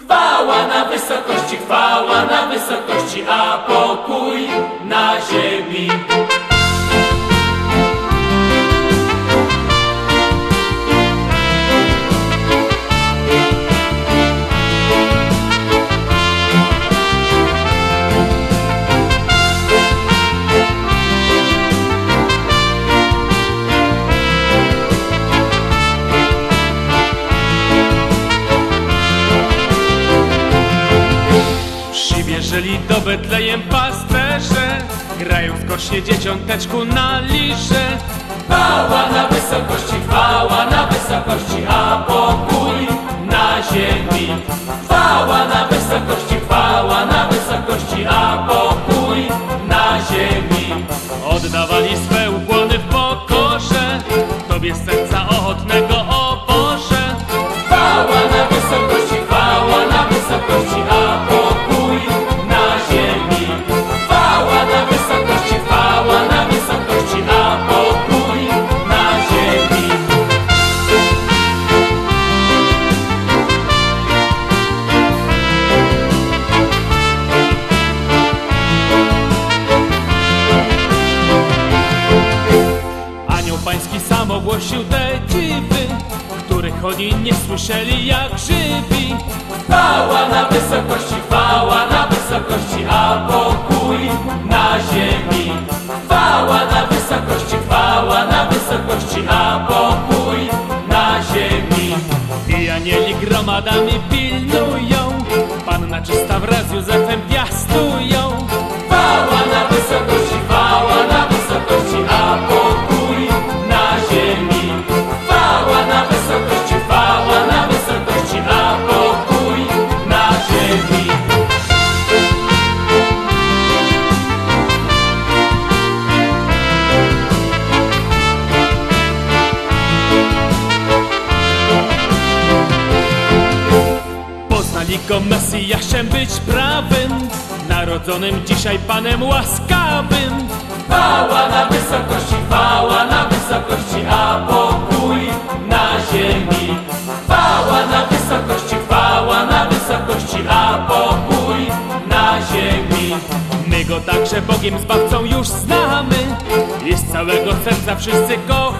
Chwała na wysokości, chwała na wysokości, a pokój na ziemi. Przybierzeli do Betlejem pasterze Grają w kośnie dzieciąteczku na liże Chwała na wysokości, chwała na wysokości, a pokój na ziemi. Chwała na wysokości, chwała na wysokości, a pokój na ziemi. Oddawali swe ogłosił te dziwy Których oni nie słyszeli jak żywi Chwała na wysokości, chwała na wysokości, a pokój na ziemi. Chwała na wysokości, chwała na wysokości, a pokój na ziemi. I anieli gromadami pilnują Go Mesjaszem być prawym Narodzonym dzisiaj Panem łaskawym Chwała na wysokości, chwała na wysokości, a pokój na ziemi. Chwała na wysokości, chwała na wysokości, a pokój na ziemi. My go także Bogiem Zbawcą już znamy I z całego serca wszyscy go